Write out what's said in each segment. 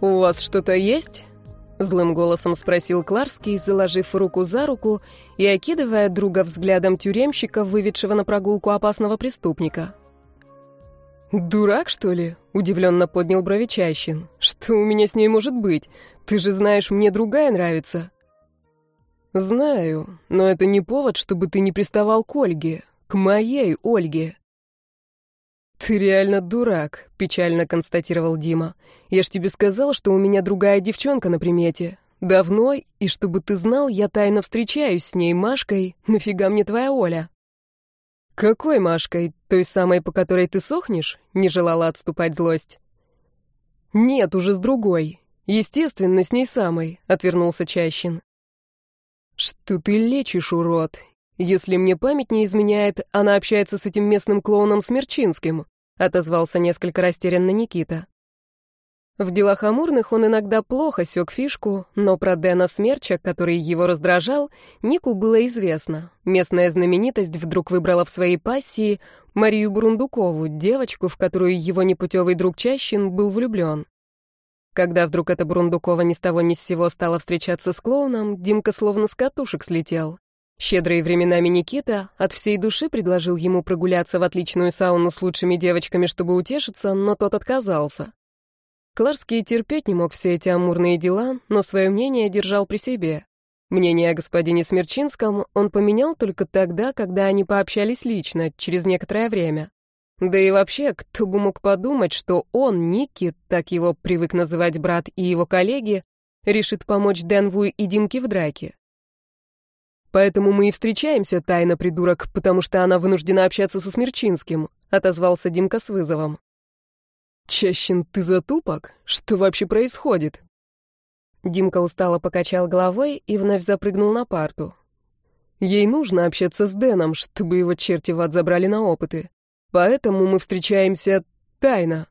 «У вас что-то есть?» — злым голосом спросил Кларский, заложив руку за руку и окидывая друга взглядом тюремщика, выведшего на прогулку опасного преступника. «Дурак, что ли?» — удивленно поднял брови Чащин. «Что у меня с ней может быть? Ты же знаешь, мне другая нравится». «Знаю, но это не повод, чтобы ты не приставал к Ольге, к моей Ольге». «Ты реально дурак», — печально констатировал Дима. «Я ж тебе сказал, что у меня другая девчонка на примете. Давно, и чтобы ты знал, я тайно встречаюсь с ней, Машкой. Нафига мне твоя Оля?» «Какой Машкой? Той самой, по которой ты сохнешь?» — не желала отступать злость. «Нет, уже с другой. Естественно, с ней самой», — отвернулся Чащин. «Что ты лечишь, урод? Если мне память не изменяет, она общается с этим местным клоуном Смерчинским», — отозвался несколько растерянно Никита. В делах амурных он иногда плохо сёк фишку, но про Дэна Смерча, который его раздражал, Нику было известно. Местная знаменитость вдруг выбрала в своей пассии Марию Бурундукову, девочку, в которую его непутевый друг Чащин был влюблен. Когда вдруг эта Бурундукова ни с того ни с сего стала встречаться с клоуном, Димка словно с катушек слетел. Щедрый временами Никита от всей души предложил ему прогуляться в отличную сауну с лучшими девочками, чтобы утешиться, но тот отказался. Кларский терпеть не мог все эти амурные дела, но свое мнение держал при себе. Мнение о господине Смерчинском он поменял только тогда, когда они пообщались лично, через некоторое время. Да и вообще, кто бы мог подумать, что он, Ники, так его привык называть брат и его коллеги, решит помочь Денву и Димке в драке. «Поэтому мы и встречаемся, тайно, придурок, потому что она вынуждена общаться со Смерчинским», — отозвался Димка с вызовом. «Чащин, ты затупок? Что вообще происходит?» Димка устало покачал головой и вновь запрыгнул на парту. «Ей нужно общаться с Дэном, чтобы его черти в ад забрали на опыты. Поэтому мы встречаемся тайно.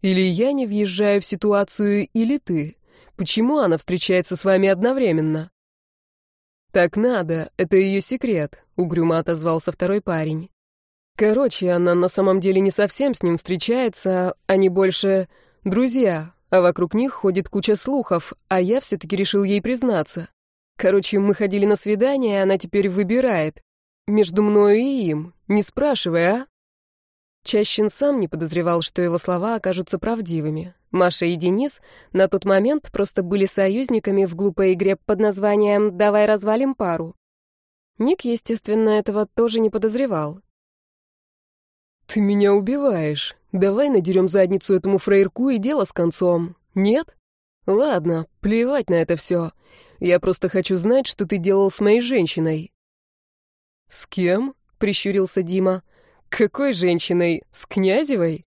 Или я не въезжаю в ситуацию, или ты. Почему она встречается с вами одновременно?» «Так надо, это ее секрет», — угрюмо отозвался второй парень. Короче, она на самом деле не совсем с ним встречается, они больше друзья, а вокруг них ходит куча слухов, а я все-таки решил ей признаться. Короче, мы ходили на свидание, и она теперь выбирает. Между мною и им, не спрашивая, а? Чащин сам не подозревал, что его слова окажутся правдивыми. Маша и Денис на тот момент просто были союзниками в глупой игре под названием «Давай развалим пару». Ник, естественно, этого тоже не подозревал. «Ты меня убиваешь. Давай надерем задницу этому фрейрку и дело с концом. Нет? Ладно, плевать на это все. Я просто хочу знать, что ты делал с моей женщиной». «С кем?» — прищурился Дима. «Какой женщиной? С Князевой?»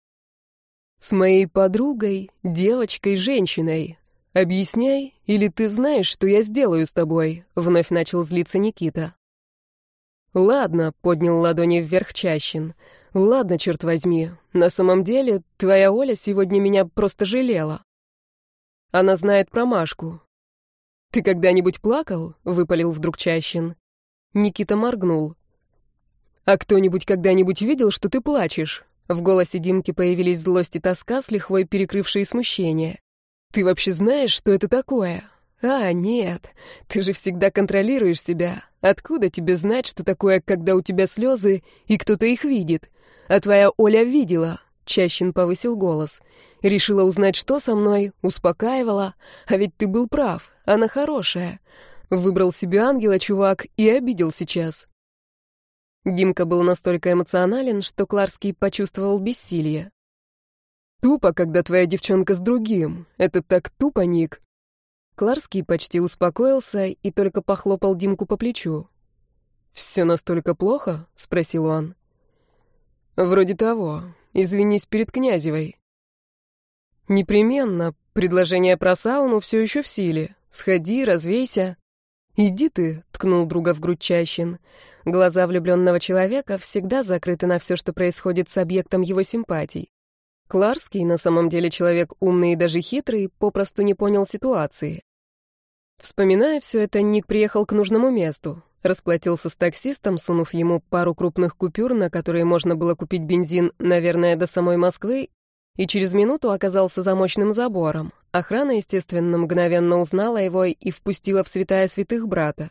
«С моей подругой, девочкой, женщиной. Объясняй, или ты знаешь, что я сделаю с тобой?» — вновь начал злиться Никита. «Ладно», — поднял ладони вверх Чащин. «Ладно, черт возьми. На самом деле, твоя Оля сегодня меня просто жалела. Она знает про Машку». «Ты когда-нибудь плакал?» — выпалил вдруг Чащин. Никита моргнул. «А кто-нибудь когда-нибудь видел, что ты плачешь?» В голосе Димки появились злость и тоска, с лихвой перекрывшие смущение. «Ты вообще знаешь, что это такое?» «А, нет, ты же всегда контролируешь себя. Откуда тебе знать, что такое, когда у тебя слезы, и кто-то их видит? А твоя Оля видела». Чащин повысил голос. «Решила узнать, что со мной, успокаивала. А ведь ты был прав, она хорошая. Выбрал себе ангела, чувак, и обидел сейчас». Димка был настолько эмоционален, что Кларский почувствовал бессилие. «Тупо, когда твоя девчонка с другим. Это так тупо, Ник. Кларский почти успокоился и только похлопал Димку по плечу. «Все настолько плохо?» — спросил он. «Вроде того. Извинись перед Князевой». «Непременно. Предложение про сауну все еще в силе. Сходи, развейся». «Иди ты», — ткнул друга в грудь Чащин. Глаза влюбленного человека всегда закрыты на все, что происходит с объектом его симпатий. Кларский, на самом деле человек умный и даже хитрый, попросту не понял ситуации. Вспоминая все это, Ник приехал к нужному месту. Расплатился с таксистом, сунув ему пару крупных купюр, на которые можно было купить бензин, наверное, до самой Москвы, и через минуту оказался за мощным забором. Охрана, естественно, мгновенно узнала его и впустила в святая святых брата.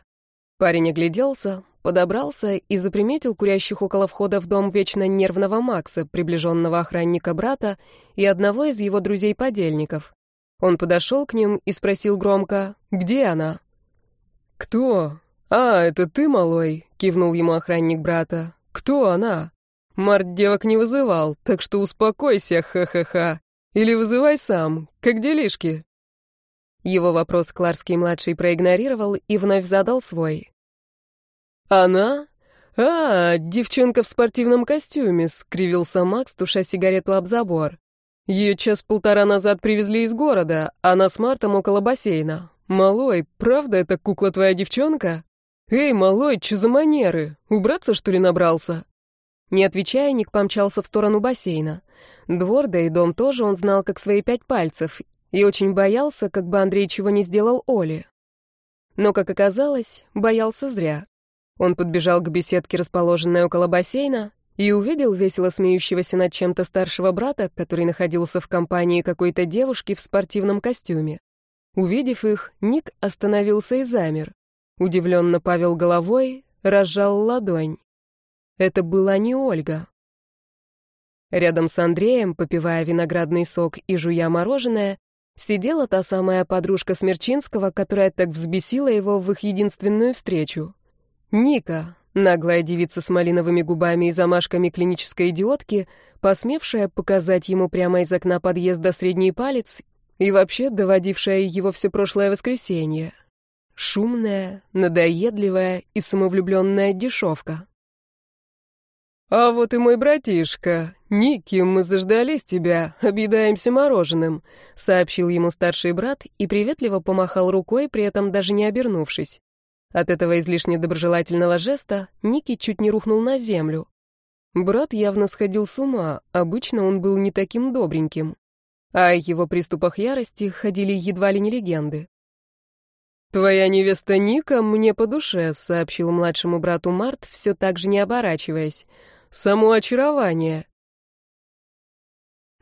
Парень огляделся, подобрался и заприметил курящих около входа в дом вечно нервного Макса, приближенного охранника брата и одного из его друзей-подельников. Он подошел к ним и спросил громко, «Где она?» «Кто? А, это ты, малой?» — кивнул ему охранник брата. «Кто она?» «Март девок не вызывал, так что успокойся, ха-ха-ха. Или вызывай сам. Как делишки?» Его вопрос Кларский-младший проигнорировал и вновь задал свой. «Она? А, девчонка в спортивном костюме», — скривился Макс, туша сигарету об забор. Ее час-полтора назад привезли из города, она с Мартом около бассейна. Малой, правда это кукла твоя девчонка? Эй, малой, что за манеры? Убраться, что ли, набрался?» Не отвечая, Ник помчался в сторону бассейна. Двор, да и дом тоже он знал как свои пять пальцев, и очень боялся, как бы Андрей чего не сделал Оле. Но, как оказалось, боялся зря. Он подбежал к беседке, расположенной около бассейна, и увидел весело смеющегося над чем-то старшего брата, который находился в компании какой-то девушки в спортивном костюме. Увидев их, Ник остановился и замер. Удивленно повел головой, разжал ладонь. Это была не Ольга. Рядом с Андреем, попивая виноградный сок и жуя мороженое, сидела та самая подружка Смерчинского, которая так взбесила его в их единственную встречу. Ника, наглая девица с малиновыми губами и замашками клинической идиотки, посмевшая показать ему прямо из окна подъезда средний палец и вообще доводившая его все прошлое воскресенье. Шумная, надоедливая и самовлюбленная дешевка. «А вот и мой братишка. Ники, мы заждались тебя, объедаемся мороженым», — сообщил ему старший брат и приветливо помахал рукой, при этом даже не обернувшись. От этого излишне доброжелательного жеста Ники чуть не рухнул на землю. Брат явно сходил с ума, обычно он был не таким добреньким. А о его приступах ярости ходили едва ли не легенды. «Твоя невеста Ника мне по душе», — сообщил младшему брату Март, все так же не оборачиваясь само очарование.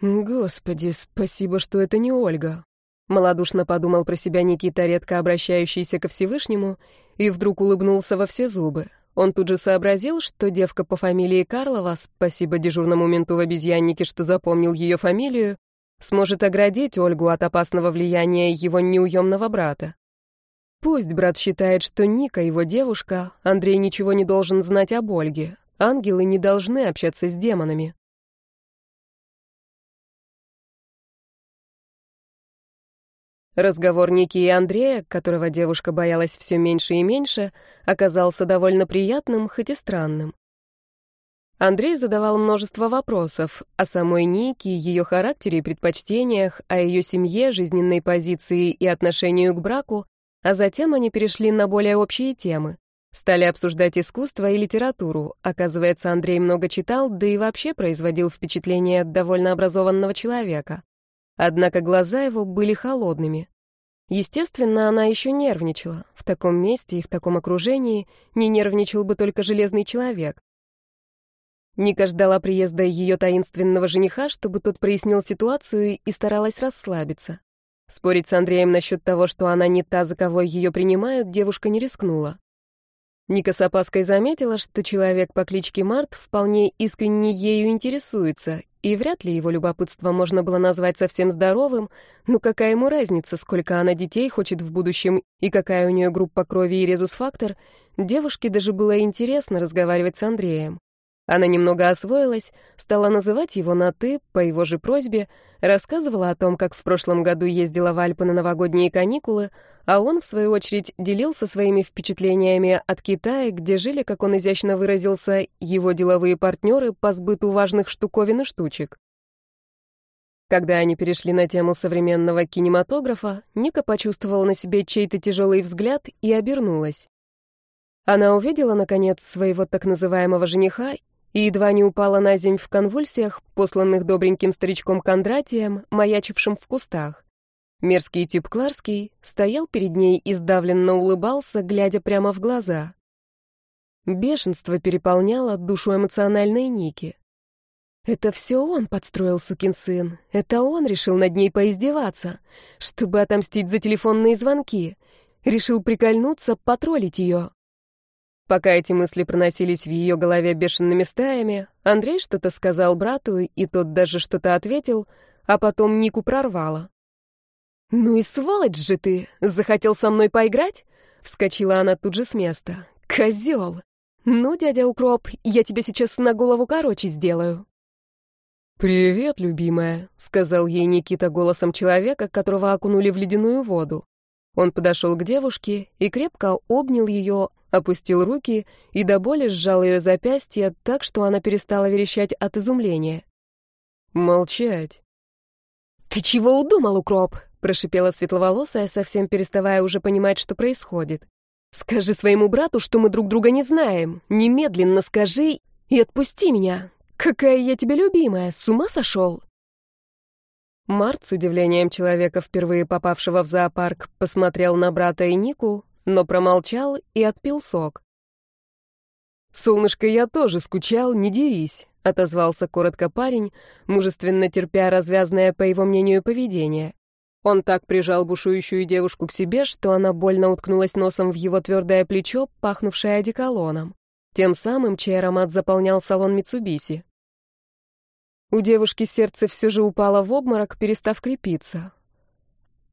Господи, спасибо, что это не Ольга. Малодушно подумал про себя Никита, редко обращающийся ко Всевышнему, и вдруг улыбнулся во все зубы. Он тут же сообразил, что девка по фамилии Карлова, спасибо дежурному менту в обезьяннике, что запомнил ее фамилию, сможет оградить Ольгу от опасного влияния его неуемного брата. Пусть брат считает, что Ника его девушка, Андрей ничего не должен знать об Ольге. Ангелы не должны общаться с демонами. Разговор Ники и Андрея, которого девушка боялась все меньше и меньше, оказался довольно приятным, хоть и странным. Андрей задавал множество вопросов о самой Нике, ее характере и предпочтениях, о ее семье, жизненной позиции и отношению к браку, а затем они перешли на более общие темы. Стали обсуждать искусство и литературу. Оказывается, Андрей много читал, да и вообще производил впечатление довольно образованного человека. Однако глаза его были холодными. Естественно, она еще нервничала. В таком месте и в таком окружении не нервничал бы только железный человек. Ника ждала приезда ее таинственного жениха, чтобы тот прояснил ситуацию и старалась расслабиться. Спорить с Андреем насчет того, что она не та, за кого ее принимают, девушка не рискнула. Ника с опаской заметила, что человек по кличке Март вполне искренне ею интересуется, и вряд ли его любопытство можно было назвать совсем здоровым, но какая ему разница, сколько она детей хочет в будущем и какая у нее группа крови и резус-фактор, девушке даже было интересно разговаривать с Андреем. Она немного освоилась, стала называть его на «ты» по его же просьбе, рассказывала о том, как в прошлом году ездила в Альпы на новогодние каникулы, а он, в свою очередь, делился своими впечатлениями от Китая, где жили, как он изящно выразился, его деловые партнеры по сбыту важных штуковин и штучек. Когда они перешли на тему современного кинематографа, Ника почувствовала на себе чей-то тяжелый взгляд и обернулась. Она увидела, наконец, своего так называемого жениха и едва не упала на земь в конвульсиях, посланных добреньким старичком Кондратием, маячившим в кустах. Мерзкий тип Кларский стоял перед ней и сдавленно улыбался, глядя прямо в глаза. Бешенство переполняло душу эмоциональной Ники. Это все он подстроил, сукин сын. Это он решил над ней поиздеваться, чтобы отомстить за телефонные звонки. Решил прикольнуться, потроллить ее. Пока эти мысли проносились в ее голове бешеными стаями, Андрей что-то сказал брату, и тот даже что-то ответил, а потом Нику прорвало. «Ну и сволочь же ты! Захотел со мной поиграть?» Вскочила она тут же с места. «Козел! Ну, дядя Укроп, я тебе сейчас на голову короче сделаю». «Привет, любимая», — сказал ей Никита голосом человека, которого окунули в ледяную воду. Он подошел к девушке и крепко обнял ее, опустил руки и до боли сжал ее запястье так, что она перестала верещать от изумления. «Молчать». «Ты чего удумал, укроп?» — прошипела светловолосая, совсем переставая уже понимать, что происходит. «Скажи своему брату, что мы друг друга не знаем. Немедленно скажи и отпусти меня. Какая я тебе любимая, с ума сошел?» Март, с удивлением человека, впервые попавшего в зоопарк, посмотрел на брата и Нику, но промолчал и отпил сок. «Солнышко, я тоже скучал, не дерись», — отозвался коротко парень, мужественно терпя развязное, по его мнению, поведение. Он так прижал бушующую девушку к себе, что она больно уткнулась носом в его твердое плечо, пахнувшее одеколоном, тем самым, чей аромат заполнял салон Митсубиси. У девушки сердце все же упало в обморок, перестав крепиться.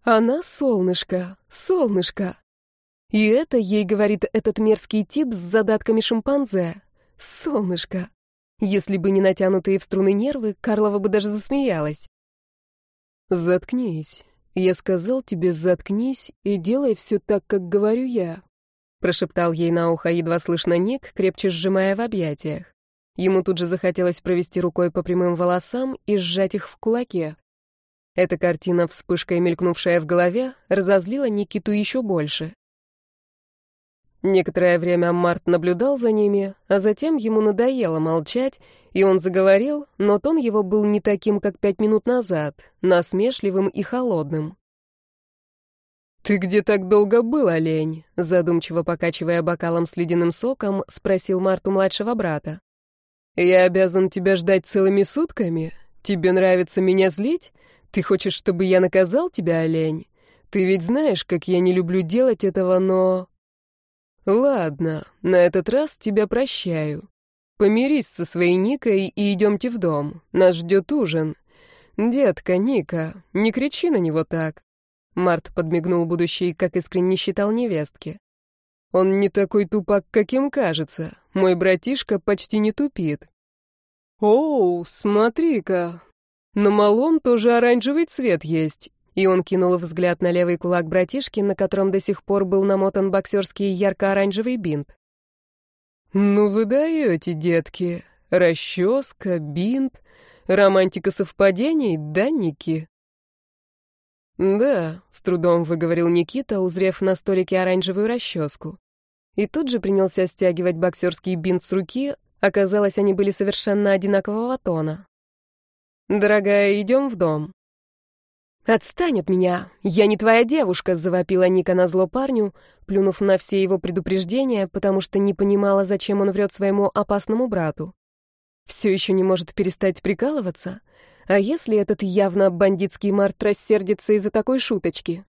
Она солнышко, солнышко. И это ей говорит этот мерзкий тип с задатками шимпанзе. Солнышко. Если бы не натянутые в струны нервы, Карлова бы даже засмеялась. «Заткнись. Я сказал тебе, заткнись и делай все так, как говорю я», прошептал ей на ухо едва слышно Ник, крепче сжимая в объятиях. Ему тут же захотелось провести рукой по прямым волосам и сжать их в кулаке. Эта картина, вспышкой мелькнувшая в голове, разозлила Никиту еще больше. Некоторое время Март наблюдал за ними, а затем ему надоело молчать, и он заговорил, но тон его был не таким, как пять минут назад, насмешливым и холодным. «Ты где так долго был, олень?» Задумчиво покачивая бокалом с ледяным соком, спросил Марту младшего брата. «Я обязан тебя ждать целыми сутками? Тебе нравится меня злить? Ты хочешь, чтобы я наказал тебя, олень? Ты ведь знаешь, как я не люблю делать этого, но...» «Ладно, на этот раз тебя прощаю. Помирись со своей Никой и идемте в дом. Нас ждет ужин. Детка, Ника, не кричи на него так». Март подмигнул будущей, как искренне считал невестки. Он не такой тупак, каким кажется. Мой братишка почти не тупит. Оу, смотри-ка. На малом тоже оранжевый цвет есть. И он кинул взгляд на левый кулак братишки, на котором до сих пор был намотан боксерский ярко-оранжевый бинт. «Ну вы даете, детки. Расческа, бинт, романтика совпадений, да, Ники?» «Да», — с трудом выговорил Никита, узрев на столике оранжевую расческу и тут же принялся стягивать боксерский бинт с руки, оказалось, они были совершенно одинакового тона. «Дорогая, идем в дом». «Отстань от меня! Я не твоя девушка!» — завопила Ника на зло парню, плюнув на все его предупреждения, потому что не понимала, зачем он врет своему опасному брату. Все еще не может перестать прикалываться? А если этот явно бандитский Март рассердится из-за такой шуточки?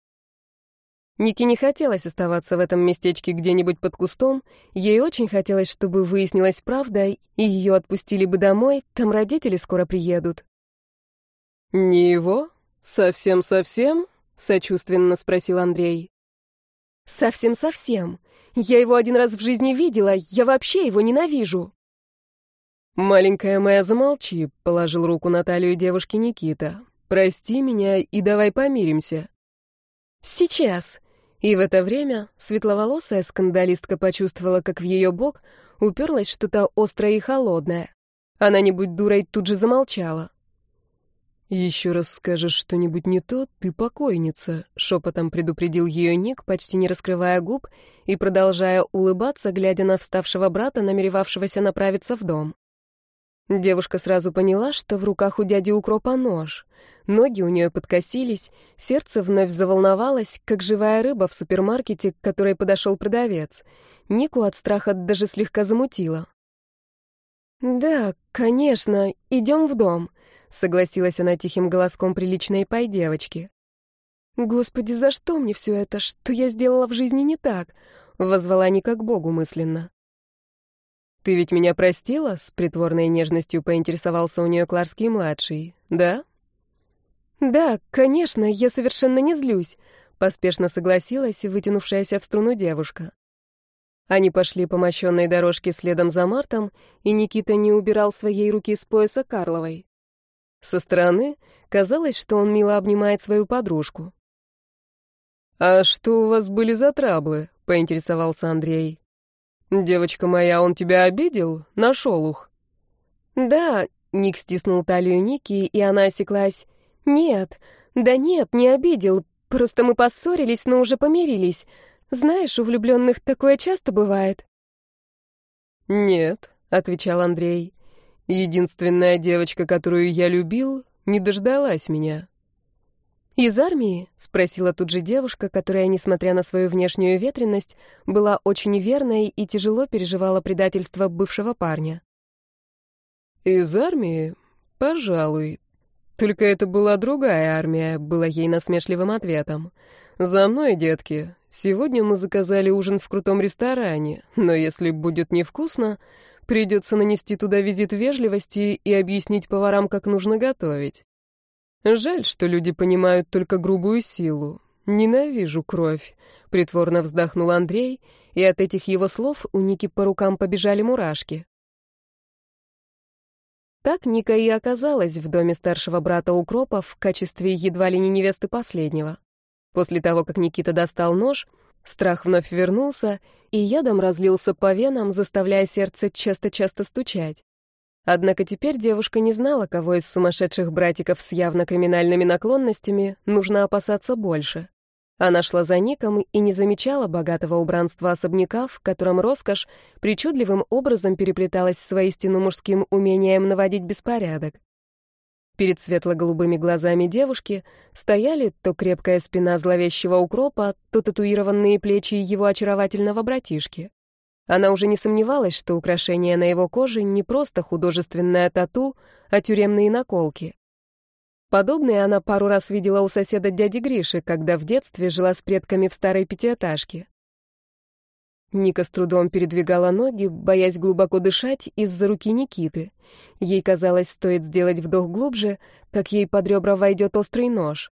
Нике не хотелось оставаться в этом местечке где-нибудь под кустом, ей очень хотелось, чтобы выяснилась правда, и ее отпустили бы домой, там родители скоро приедут. «Не его? Совсем-совсем?» — сочувственно спросил Андрей. «Совсем-совсем. Я его один раз в жизни видела, я вообще его ненавижу». «Маленькая моя, замолчи», — положил руку на талию девушки Никита. «Прости меня и давай помиримся». «Сейчас», и в это время светловолосая скандалистка почувствовала, как в ее бок уперлось что-то острое и холодное. Она, не будь дурой, тут же замолчала. «Еще раз скажешь что-нибудь не то, ты покойница», — шепотом предупредил ее Ник, почти не раскрывая губ и продолжая улыбаться, глядя на вставшего брата, намеревавшегося направиться в дом. Девушка сразу поняла, что в руках у дяди Укропа нож. Ноги у нее подкосились, сердце вновь заволновалось, как живая рыба в супермаркете, к которой подошел продавец. Нику от страха даже слегка замутило. «Да, конечно, идем в дом», — согласилась она тихим голоском приличной пай девочки. «Господи, за что мне все это? Что я сделала в жизни не так?» — возвала Ника к Богу мысленно. «Ты ведь меня простила?» — с притворной нежностью поинтересовался у нее Кларский-младший. «Да?» «Да, конечно, я совершенно не злюсь», — поспешно согласилась вытянувшаяся в струну девушка. Они пошли по мощенной дорожке следом за Мартом, и Никита не убирал своей руки с пояса Карловой. Со стороны казалось, что он мило обнимает свою подружку. «А что у вас были за траблы?» — поинтересовался Андрей. «Девочка моя, он тебя обидел? Нашел ух». «Да», — Ник стиснул талию Ники, и она осеклась. «Нет, да нет, не обидел. Просто мы поссорились, но уже помирились. Знаешь, у влюбленных такое часто бывает». «Нет», — отвечал Андрей. «Единственная девочка, которую я любил, не дождалась меня». «Из армии?» — спросила тут же девушка, которая, несмотря на свою внешнюю ветренность, была очень верной и тяжело переживала предательство бывшего парня. «Из армии? Пожалуй. Только это была другая армия», — было ей насмешливым ответом. «За мной, детки. Сегодня мы заказали ужин в крутом ресторане, но если будет невкусно, придется нанести туда визит вежливости и объяснить поварам, как нужно готовить. Жаль, что люди понимают только грубую силу. Ненавижу кровь, притворно вздохнул Андрей, и от этих его слов у Ники по рукам побежали мурашки. Так Ника и оказалась в доме старшего брата Укропа в качестве едва ли не невесты последнего. После того, как Никита достал нож, страх вновь вернулся, и ядом разлился по венам, заставляя сердце часто-часто стучать. Однако теперь девушка не знала, кого из сумасшедших братиков с явно криминальными наклонностями нужно опасаться больше. Она шла за Ником и не замечала богатого убранства особняка, в котором роскошь причудливым образом переплеталась с воистину мужским умением наводить беспорядок. Перед светло-голубыми глазами девушки стояли то крепкая спина зловещего укропа, то татуированные плечи его очаровательного братишки. Она уже не сомневалась, что украшение на его коже не просто художественная тату, а тюремные наколки. Подобные она пару раз видела у соседа дяди Гриши, когда в детстве жила с предками в старой пятиэтажке. Ника с трудом передвигала ноги, боясь глубоко дышать из-за руки Никиты. Ей казалось, стоит сделать вдох глубже, как ей под ребра войдет острый нож.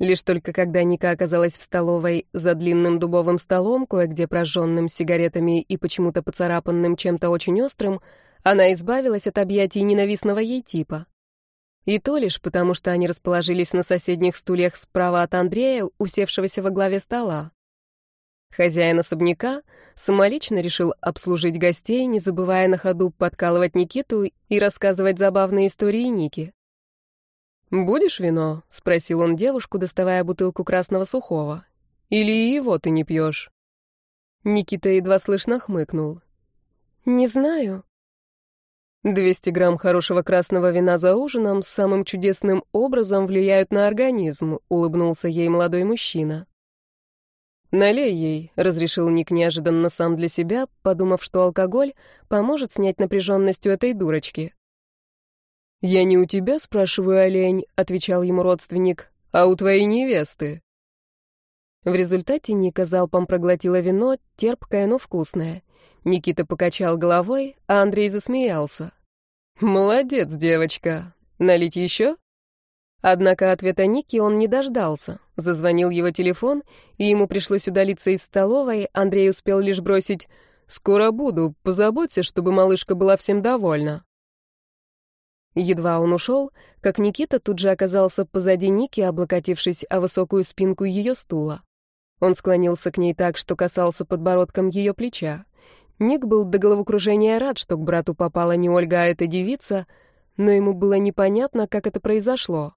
Лишь только когда Ника оказалась в столовой за длинным дубовым столом, кое-где прожженным сигаретами и почему-то поцарапанным чем-то очень острым, она избавилась от объятий ненавистного ей типа. И то лишь потому, что они расположились на соседних стульях справа от Андрея, усевшегося во главе стола. Хозяин особняка самолично решил обслужить гостей, не забывая на ходу подкалывать Никиту и рассказывать забавные истории Ники. «Будешь вино?» — спросил он девушку, доставая бутылку красного сухого. «Или его ты не пьешь?» Никита едва слышно хмыкнул. «Не знаю». «200 грамм хорошего красного вина за ужином самым чудесным образом влияют на организм», — улыбнулся ей молодой мужчина. «Налей ей», — разрешил Ник неожиданно сам для себя, подумав, что алкоголь поможет снять напряженность у этой дурочки. «Я не у тебя спрашиваю, олень», — отвечал ему родственник, — «а у твоей невесты». В результате Ника залпом проглотила вино, терпкое, но вкусное. Никита покачал головой, а Андрей засмеялся. «Молодец, девочка. Налить еще?» Однако ответа Ники он не дождался. Зазвонил его телефон, и ему пришлось удалиться из столовой. Андрей успел лишь бросить «Скоро буду, позаботься, чтобы малышка была всем довольна». Едва он ушел, как Никита тут же оказался позади Ники, облокотившись о высокую спинку ее стула. Он склонился к ней так, что касался подбородком ее плеча. Ник был до головокружения рад, что к брату попала не Ольга, а эта девица, но ему было непонятно, как это произошло.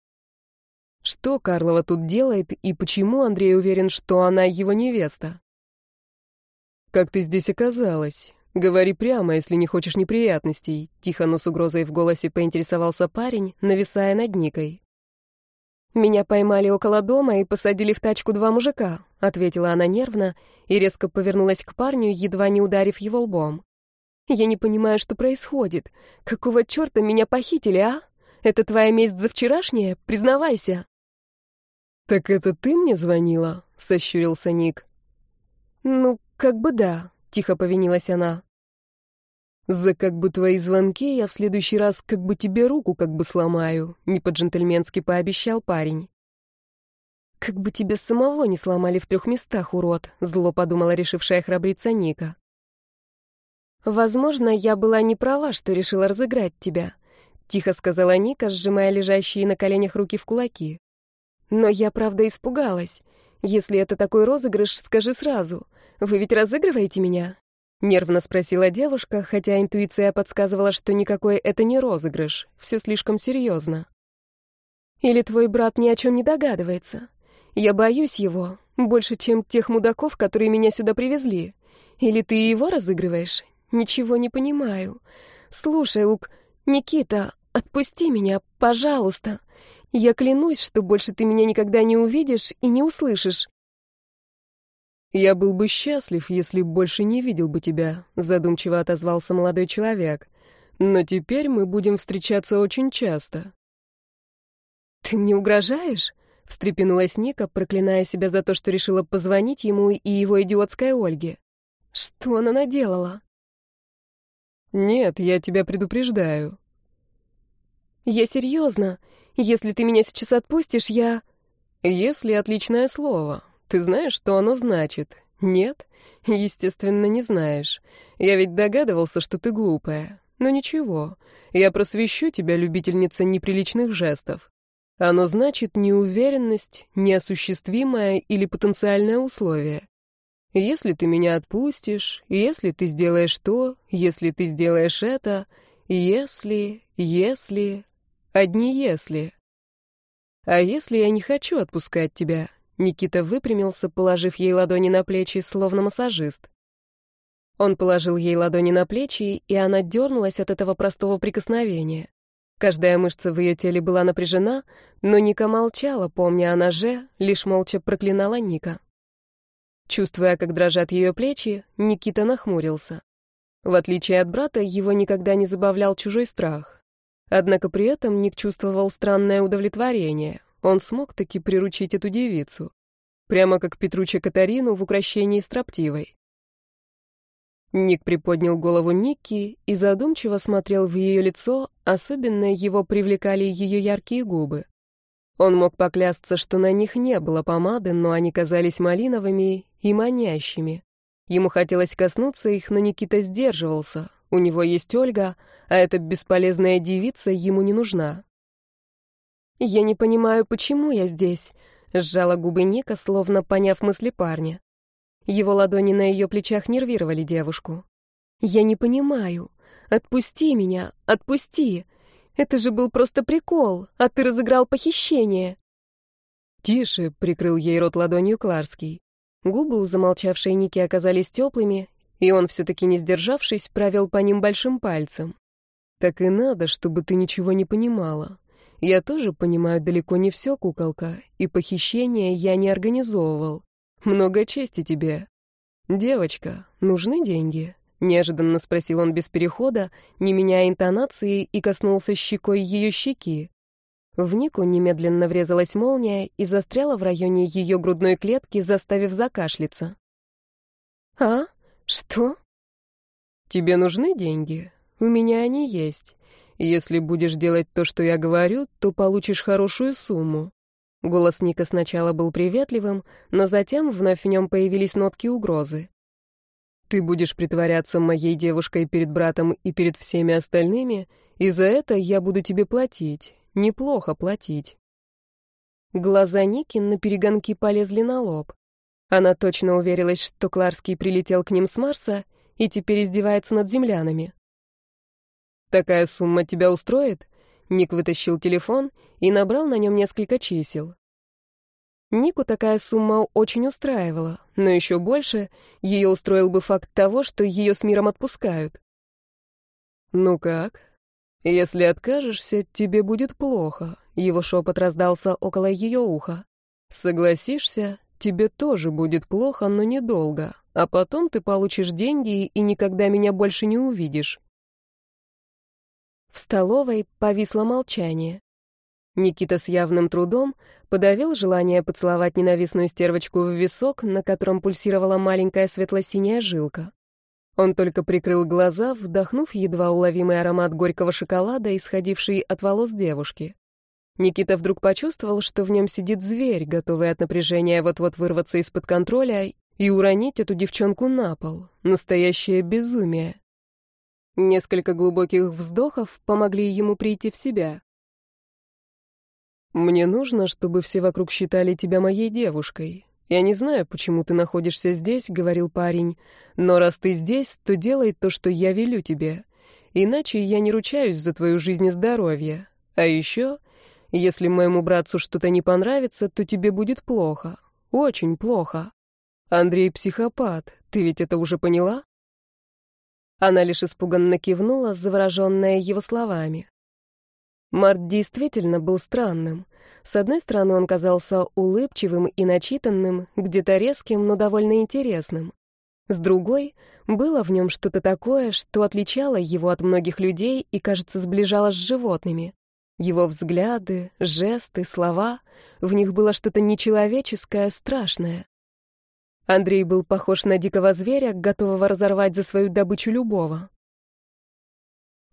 Что Карлова тут делает и почему Андрей уверен, что она его невеста? «Как ты здесь оказалась?» «Говори прямо, если не хочешь неприятностей», — тихо, но с угрозой в голосе поинтересовался парень, нависая над Никой. «Меня поймали около дома и посадили в тачку два мужика», — ответила она нервно и резко повернулась к парню, едва не ударив его лбом. Я не понимаю, что происходит. Какого черта меня похитили, а? Это твоя месть за вчерашнее? Признавайся. Так это ты мне звонила? Сощурился Ник. Ну, как бы да, тихо повинилась она. За как бы твои звонки я в следующий раз как бы тебе руку как бы сломаю, не по-джентльменски пообещал парень. Как бы тебе самого не сломали в трех местах, урод, зло подумала решившая храбриться Ника. «Возможно, я была не права, что решила разыграть тебя», — тихо сказала Ника, сжимая лежащие на коленях руки в кулаки. «Но я, правда, испугалась. Если это такой розыгрыш, скажи сразу. Вы ведь разыгрываете меня?» Нервно спросила девушка, хотя интуиция подсказывала, что никакой это не розыгрыш, все слишком серьезно. «Или твой брат ни о чем не догадывается? Я боюсь его, больше, чем тех мудаков, которые меня сюда привезли. Или ты его разыгрываешь? Ничего не понимаю. Слушай, Ук, Никита, отпусти меня, пожалуйста. Я клянусь, что больше ты меня никогда не увидишь и не услышишь. Я был бы счастлив, если больше не видел бы тебя, задумчиво отозвался молодой человек. Но теперь мы будем встречаться очень часто. Ты мне угрожаешь? встрепенулась Ника, проклиная себя за то, что решила позвонить ему и его идиотской Ольге. Что она наделала? «Нет, я тебя предупреждаю». «Я серьезно. Если ты меня сейчас отпустишь, я...» «Если» — отличное слово. Ты знаешь, что оно значит? Нет? Естественно, не знаешь. Я ведь догадывался, что ты глупая. Но ничего. Я просвещу тебя, любительница неприличных жестов. Оно значит неуверенность, неосуществимое или потенциальное условие. Если ты меня отпустишь, если ты сделаешь то, если ты сделаешь это, если, если, одни если. А если я не хочу отпускать тебя? Никита выпрямился, положив ей ладони на плечи, словно массажист. Он положил ей ладони на плечи, и она дернулась от этого простого прикосновения. Каждая мышца в ее теле была напряжена, но Ника молчала, помня о ноже, лишь молча проклинала Ника. Чувствуя, как дрожат ее плечи, Никита нахмурился. В отличие от брата, его никогда не забавлял чужой страх. Однако при этом Ник чувствовал странное удовлетворение. Он смог таки приручить эту девицу. Прямо как Петруча Катарину в украшении строптивой. Ник приподнял голову Ники и задумчиво смотрел в ее лицо, особенно его привлекали ее яркие губы. Он мог поклясться, что на них не было помады, но они казались малиновыми и манящими. Ему хотелось коснуться их, но Никита сдерживался. У него есть Ольга, а эта бесполезная девица ему не нужна. «Я не понимаю, почему я здесь», — сжала губы Ника, словно поняв мысли парня. Его ладони на ее плечах нервировали девушку. «Я не понимаю. Отпусти меня, отпусти. Это же был просто прикол, а ты разыграл похищение. Тише, прикрыл ей рот ладонью Кларский. Губы у замолчавшей Ники оказались теплыми, и он, все-таки не сдержавшись, провел по ним большим пальцем. Так и надо, чтобы ты ничего не понимала. Я тоже понимаю далеко не все, куколка, и похищение я не организовывал. Много чести тебе. Девочка, нужны деньги? Неожиданно спросил он без перехода, не меняя интонации, и коснулся щекой ее щеки. В Нику немедленно врезалась молния и застряла в районе ее грудной клетки, заставив закашляться. «А? Что?» «Тебе нужны деньги? У меня они есть. Если будешь делать то, что я говорю, то получишь хорошую сумму». Голос Ника сначала был приветливым, но затем вновь в нем появились нотки угрозы. Ты будешь притворяться моей девушкой перед братом и перед всеми остальными, и за это я буду тебе платить, неплохо платить. Глаза Ники на перегонки полезли на лоб. Она точно уверилась, что Кларский прилетел к ним с Марса и теперь издевается над землянами. «Такая сумма тебя устроит?» Ник вытащил телефон и набрал на нем несколько чисел. Нику такая сумма очень устраивала, но еще больше ее устроил бы факт того, что ее с миром отпускают. «Ну как? Если откажешься, тебе будет плохо», — его шепот раздался около ее уха. «Согласишься, тебе тоже будет плохо, но недолго, а потом ты получишь деньги и никогда меня больше не увидишь. В столовой повисло молчание. Никита с явным трудом подавил желание поцеловать ненавистную стервочку в висок, на котором пульсировала маленькая светло-синяя жилка. Он только прикрыл глаза, вдохнув едва уловимый аромат горького шоколада, исходивший от волос девушки. Никита вдруг почувствовал, что в нем сидит зверь, готовый от напряжения вот-вот вырваться из-под контроля и уронить эту девчонку на пол. Настоящее безумие. Несколько глубоких вздохов помогли ему прийти в себя. «Мне нужно, чтобы все вокруг считали тебя моей девушкой. Я не знаю, почему ты находишься здесь», — говорил парень, «но раз ты здесь, то делай то, что я велю тебе. Иначе я не ручаюсь за твою жизнь и здоровье. А еще, если моему братцу что-то не понравится, то тебе будет плохо. Очень плохо. Андрей психопат, ты ведь это уже поняла?» Она лишь испуганно кивнула, завороженная его словами. Март действительно был странным. С одной стороны, он казался улыбчивым и начитанным, где-то резким, но довольно интересным. С другой, было в нем что-то такое, что отличало его от многих людей и, кажется, сближало с животными. Его взгляды, жесты, слова — в них было что-то нечеловеческое, страшное. Андрей был похож на дикого зверя, готового разорвать за свою добычу любого.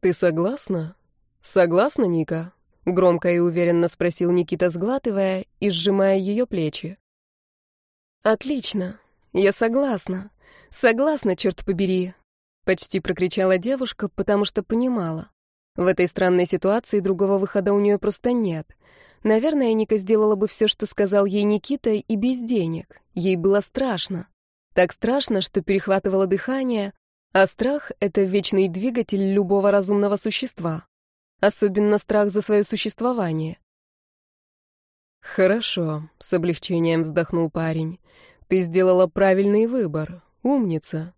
«Ты согласна? Согласна, Ника?» — громко и уверенно спросил Никита, сглатывая и сжимая ее плечи. «Отлично. Я согласна. Согласна, черт побери!» — почти прокричала девушка, потому что понимала. В этой странной ситуации другого выхода у нее просто нет. Наверное, Ника сделала бы все, что сказал ей Никита, и без денег. Ей было страшно. Так страшно, что перехватывало дыхание, а страх — это вечный двигатель любого разумного существа. Особенно страх за свое существование. «Хорошо», — с облегчением вздохнул парень. «Ты сделала правильный выбор. Умница».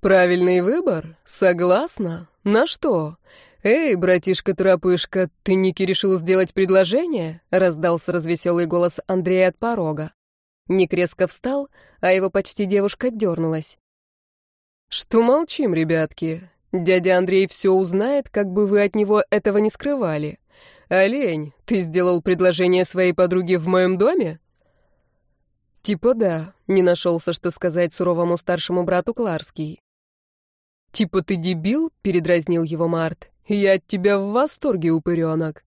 «Правильный выбор? Согласна? На что? «Эй, братишка-трапышка, ты Нике решил сделать предложение?» — раздался развеселый голос Андрея от порога. Ник резко встал, а его почти девушка дернулась. «Что молчим, ребятки? Дядя Андрей все узнает, как бы вы от него этого не скрывали. Олень, ты сделал предложение своей подруге в моем доме?» «Типа да», — не нашелся, что сказать суровому старшему брату Кларский. «Типа ты дебил?» — передразнил его Март. Я от тебя в восторге, упыренок.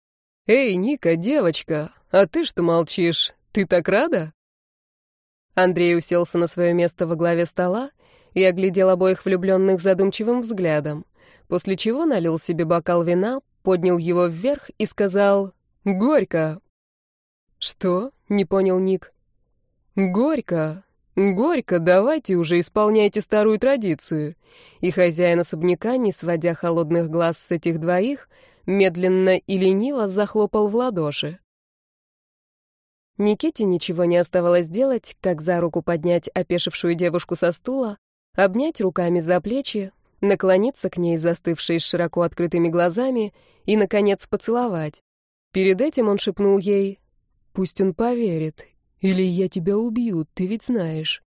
Эй, Ника, девочка, а ты что молчишь? Ты так рада? Андрей уселся на свое место во главе стола и оглядел обоих влюбленных задумчивым взглядом, после чего налил себе бокал вина, поднял его вверх и сказал «Горько». «Что?» — не понял Ник. «Горько. «Горько, давайте уже исполняйте старую традицию». И хозяин особняка, не сводя холодных глаз с этих двоих, медленно и лениво захлопал в ладоши. Никите ничего не оставалось делать, как за руку поднять опешившую девушку со стула, обнять руками за плечи, наклониться к ней, застывшей с широко открытыми глазами, и, наконец, поцеловать. Перед этим он шепнул ей «Пусть он поверит, или я тебя убью, ты ведь знаешь».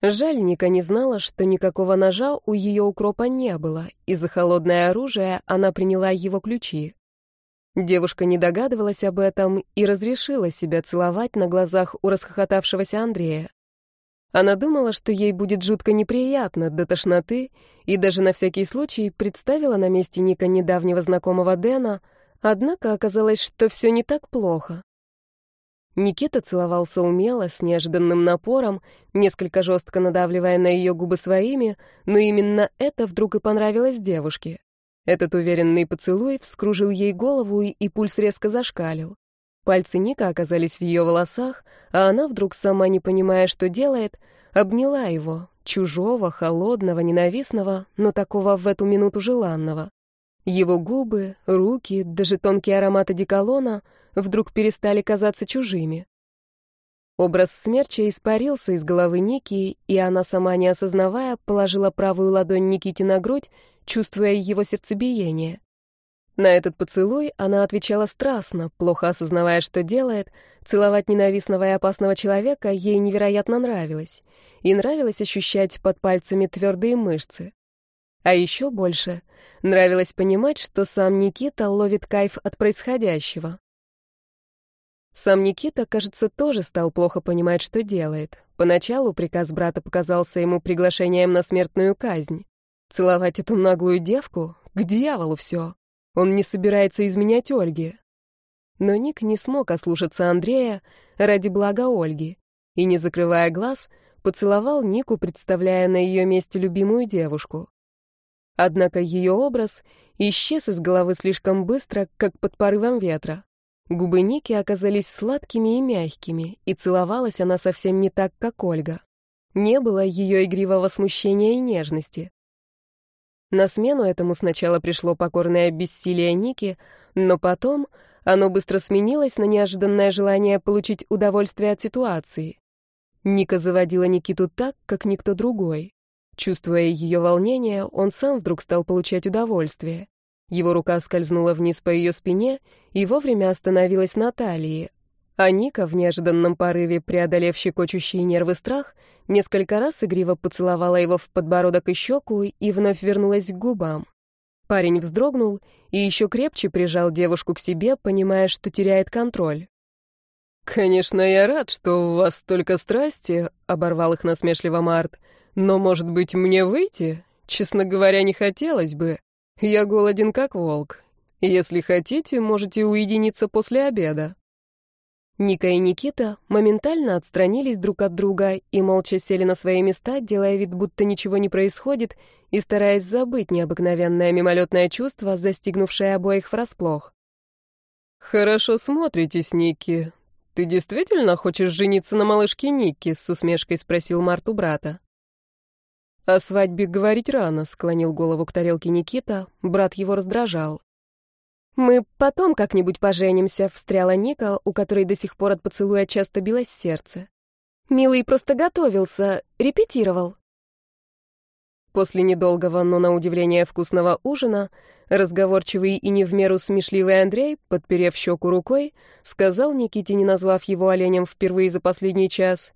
Жаль, Ника не знала, что никакого ножа у ее укропа не было, и за холодное оружие она приняла его ключи. Девушка не догадывалась об этом и разрешила себя целовать на глазах у расхохотавшегося Андрея. Она думала, что ей будет жутко неприятно до тошноты, и даже на всякий случай представила на месте Ника недавнего знакомого Дэна, однако оказалось, что все не так плохо. Никита целовался умело, с неожиданным напором, несколько жестко надавливая на ее губы своими, но именно это вдруг и понравилось девушке. Этот уверенный поцелуй вскружил ей голову, и пульс резко зашкалил. Пальцы Ника оказались в ее волосах, а она вдруг, сама не понимая, что делает, обняла его, чужого, холодного, ненавистного, но такого в эту минуту желанного. Его губы, руки, даже тонкий аромат одеколона вдруг перестали казаться чужими. Образ смерча испарился из головы Ники, и она, сама не осознавая, положила правую ладонь Никите на грудь, чувствуя его сердцебиение. На этот поцелуй она отвечала страстно, плохо осознавая, что делает. Целовать ненавистного и опасного человека ей невероятно нравилось. и нравилось ощущать под пальцами твердые мышцы. А еще больше нравилось понимать, что сам Никита ловит кайф от происходящего. Сам Никита, кажется, тоже стал плохо понимать, что делает. Поначалу приказ брата показался ему приглашением на смертную казнь. Целовать эту наглую девку? К дьяволу все. Он не собирается изменять Ольге. Но Ник не смог ослушаться Андрея ради блага Ольги и, не закрывая глаз, поцеловал Нику, представляя на ее месте любимую девушку. Однако ее образ исчез из головы слишком быстро, как под порывом ветра. Губы Ники оказались сладкими и мягкими, и целовалась она совсем не так, как Ольга. Не было ее игривого смущения и нежности. На смену этому сначала пришло покорное бессилие Ники, но потом оно быстро сменилось на неожиданное желание получить удовольствие от ситуации. Ника заводила Никиту так, как никто другой. Чувствуя ее волнение, он сам вдруг стал получать удовольствие. Его рука скользнула вниз по ее спине и вовремя остановилась на талии. А Ника, в неожиданном порыве, преодолев щекочущие нервы страх, несколько раз игриво поцеловала его в подбородок и щеку и вновь вернулась к губам. Парень вздрогнул и еще крепче прижал девушку к себе, понимая, что теряет контроль. «Конечно, я рад, что у вас столько страсти», — оборвал их насмешливо Март. «Но, может быть, мне выйти? Честно говоря, не хотелось бы. Я голоден как волк. Если хотите, можете уединиться после обеда». Ника и Никита моментально отстранились друг от друга и молча сели на свои места, делая вид, будто ничего не происходит, и стараясь забыть необыкновенное мимолетное чувство, застигнувшее обоих врасплох. «Хорошо смотритесь, Ники. Ты действительно хочешь жениться на малышке Ники?» — с усмешкой спросил Марту брата. «О свадьбе говорить рано», — склонил голову к тарелке Никита. Брат его раздражал. «Мы потом как-нибудь поженимся», — встряла Ника, у которой до сих пор от поцелуя часто билось сердце. «Милый просто готовился, репетировал». После недолгого, но на удивление вкусного ужина, разговорчивый и не в меру смешливый Андрей, подперев щеку рукой, сказал Никите, не назвав его оленем впервые за последний час,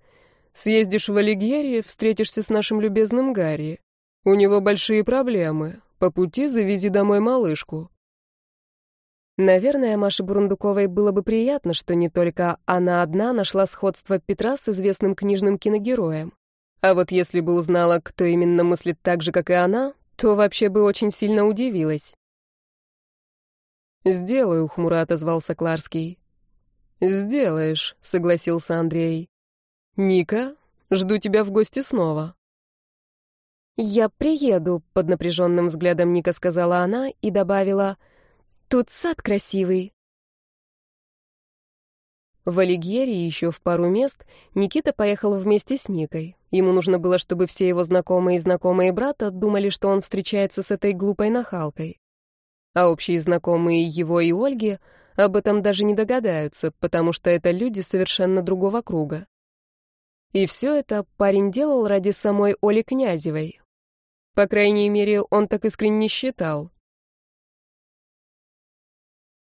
«Съездишь в Алигьери, встретишься с нашим любезным Гарри. У него большие проблемы. По пути завези домой малышку». Наверное, Маше Бурундуковой было бы приятно, что не только она одна нашла сходство Петра с известным книжным киногероем. А вот если бы узнала, кто именно мыслит так же, как и она, то вообще бы очень сильно удивилась. «Сделаю», — хмуро отозвался Кларский. «Сделаешь», — согласился Андрей. «Ника, жду тебя в гости снова». «Я приеду», — под напряженным взглядом Ника сказала она и добавила — Тут сад красивый. В Алигьере еще в пару мест Никита поехал вместе с Никой. Ему нужно было, чтобы все его знакомые и знакомые брата думали, что он встречается с этой глупой нахалкой. А общие знакомые его и Ольги об этом даже не догадаются, потому что это люди совершенно другого круга. И все это парень делал ради самой Оли Князевой. По крайней мере, он так искренне считал.